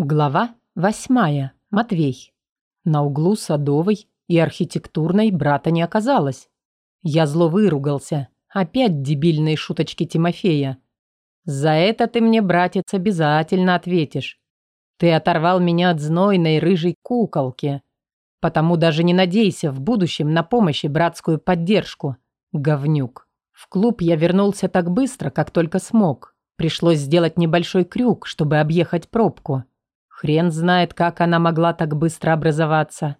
Глава восьмая. Матвей. На углу Садовой и Архитектурной брата не оказалось. Я зло выругался. Опять дебильные шуточки Тимофея. «За это ты мне, братец, обязательно ответишь. Ты оторвал меня от знойной рыжей куколки. Потому даже не надейся в будущем на помощь и братскую поддержку. Говнюк». В клуб я вернулся так быстро, как только смог. Пришлось сделать небольшой крюк, чтобы объехать пробку. Хрен знает, как она могла так быстро образоваться.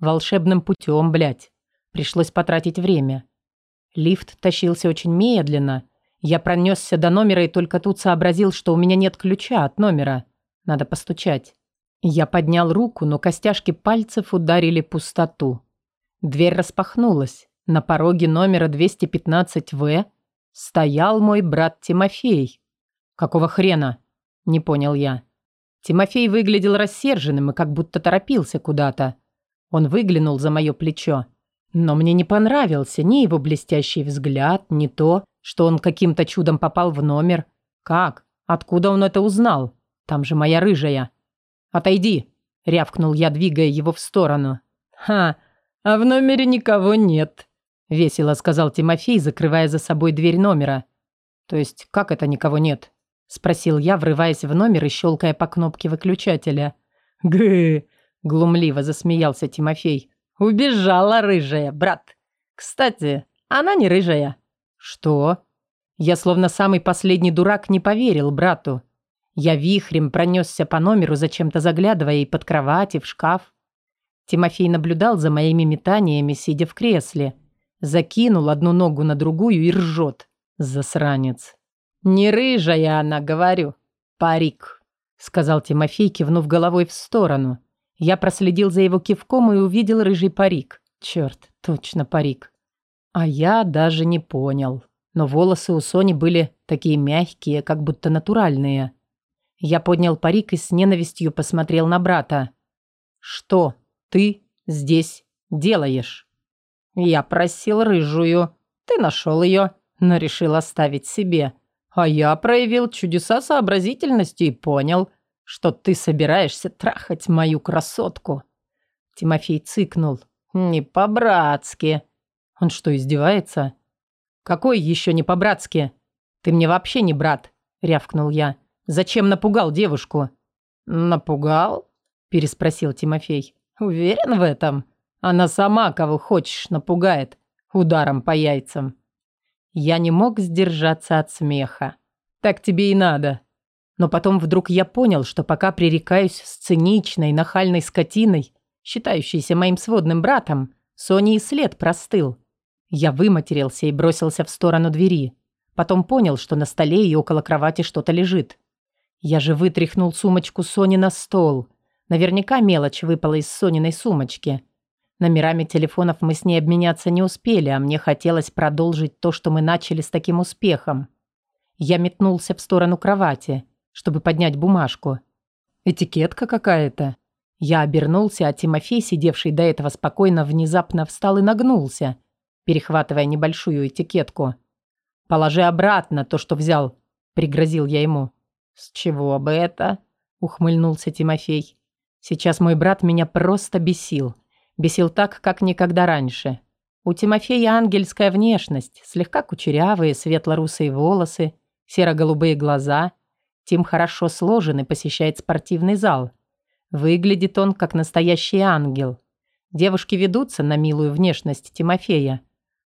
Волшебным путем, блядь. Пришлось потратить время. Лифт тащился очень медленно. Я пронесся до номера и только тут сообразил, что у меня нет ключа от номера. Надо постучать. Я поднял руку, но костяшки пальцев ударили пустоту. Дверь распахнулась. На пороге номера 215В стоял мой брат Тимофей. «Какого хрена?» – не понял я. Тимофей выглядел рассерженным и как будто торопился куда-то. Он выглянул за мое плечо. Но мне не понравился ни его блестящий взгляд, ни то, что он каким-то чудом попал в номер. Как? Откуда он это узнал? Там же моя рыжая. «Отойди!» – рявкнул я, двигая его в сторону. «Ха, а в номере никого нет», – весело сказал Тимофей, закрывая за собой дверь номера. «То есть как это никого нет?» Спросил я, врываясь в номер и щелкая по кнопке выключателя. «Гы!» – глумливо засмеялся Тимофей. «Убежала рыжая, брат. Кстати, она не рыжая». «Что?» Я словно самый последний дурак не поверил брату. Я вихрем пронесся по номеру, зачем-то заглядывая и под кровать, и в шкаф. Тимофей наблюдал за моими метаниями, сидя в кресле. Закинул одну ногу на другую и ржет. Засранец. «Не рыжая она, говорю. Парик», — сказал Тимофей, кивнув головой в сторону. Я проследил за его кивком и увидел рыжий парик. Черт, точно парик. А я даже не понял. Но волосы у Сони были такие мягкие, как будто натуральные. Я поднял парик и с ненавистью посмотрел на брата. «Что ты здесь делаешь?» «Я просил рыжую. Ты нашел ее, но решил оставить себе. А я проявил чудеса сообразительности и понял, что ты собираешься трахать мою красотку. Тимофей цыкнул. Не по-братски. Он что, издевается? Какой еще не по-братски? Ты мне вообще не брат, рявкнул я. Зачем напугал девушку? Напугал? Переспросил Тимофей. Уверен в этом? Она сама кого хочешь напугает ударом по яйцам. Я не мог сдержаться от смеха. Так тебе и надо. Но потом вдруг я понял, что пока пререкаюсь с циничной, нахальной скотиной, считающейся моим сводным братом, Сони и след простыл. Я выматерился и бросился в сторону двери. Потом понял, что на столе и около кровати что-то лежит. Я же вытряхнул сумочку Сони на стол. Наверняка мелочь выпала из Сониной сумочки. Номерами телефонов мы с ней обменяться не успели, а мне хотелось продолжить то, что мы начали с таким успехом. Я метнулся в сторону кровати, чтобы поднять бумажку. Этикетка какая-то. Я обернулся, а Тимофей, сидевший до этого спокойно, внезапно встал и нагнулся, перехватывая небольшую этикетку. «Положи обратно то, что взял», — пригрозил я ему. «С чего бы это?» — ухмыльнулся Тимофей. «Сейчас мой брат меня просто бесил. Бесил так, как никогда раньше. У Тимофея ангельская внешность, слегка кучерявые, светло-русые волосы, серо-голубые глаза. Тим хорошо сложен и посещает спортивный зал. Выглядит он как настоящий ангел. Девушки ведутся на милую внешность Тимофея.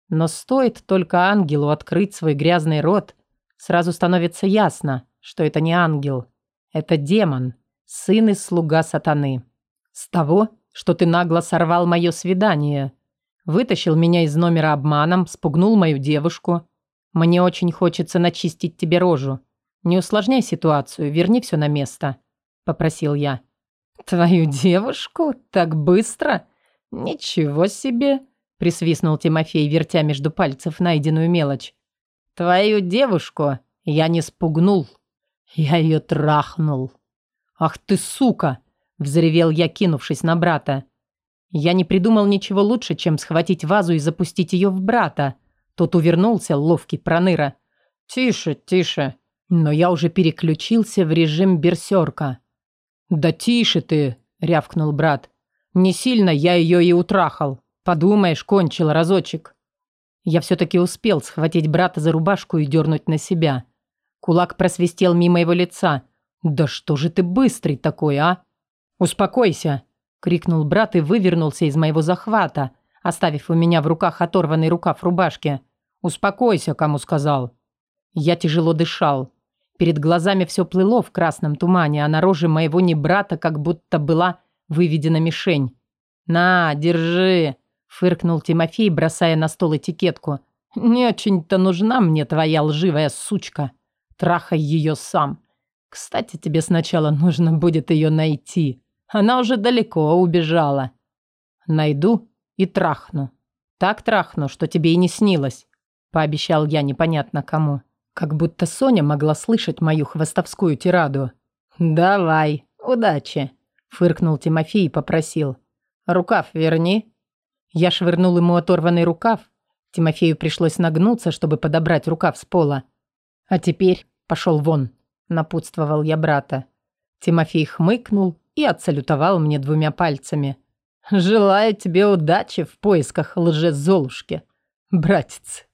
Но стоит только ангелу открыть свой грязный рот, сразу становится ясно, что это не ангел. Это демон, сын и слуга сатаны. С того, что ты нагло сорвал мое свидание. Вытащил меня из номера обманом, спугнул мою девушку. Мне очень хочется начистить тебе рожу. Не усложняй ситуацию, верни все на место», — попросил я. «Твою девушку? Так быстро? Ничего себе!» — присвистнул Тимофей, вертя между пальцев найденную мелочь. «Твою девушку я не спугнул. Я ее трахнул». «Ах ты сука!» Взревел я, кинувшись на брата. Я не придумал ничего лучше, чем схватить вазу и запустить ее в брата. Тот увернулся, ловкий проныра. «Тише, тише!» Но я уже переключился в режим берсерка. «Да тише ты!» – рявкнул брат. «Не сильно я ее и утрахал. Подумаешь, кончил разочек». Я все-таки успел схватить брата за рубашку и дернуть на себя. Кулак просвистел мимо его лица. «Да что же ты быстрый такой, а?» «Успокойся!» – крикнул брат и вывернулся из моего захвата, оставив у меня в руках оторванный рукав рубашки. «Успокойся, кому сказал!» Я тяжело дышал. Перед глазами все плыло в красном тумане, а на роже моего не брата как будто была выведена мишень. «На, держи!» – фыркнул Тимофей, бросая на стол этикетку. «Не очень-то нужна мне твоя лживая сучка. Трахай ее сам. Кстати, тебе сначала нужно будет ее найти. Она уже далеко убежала. Найду и трахну. Так трахну, что тебе и не снилось», – пообещал я непонятно кому. Как будто Соня могла слышать мою хвостовскую тираду. «Давай, удачи!» – фыркнул Тимофей и попросил. «Рукав верни». Я швырнул ему оторванный рукав. Тимофею пришлось нагнуться, чтобы подобрать рукав с пола. «А теперь пошел вон», – напутствовал я брата. Тимофей хмыкнул и отсалютовал мне двумя пальцами. «Желаю тебе удачи в поисках лжезолушки, братец».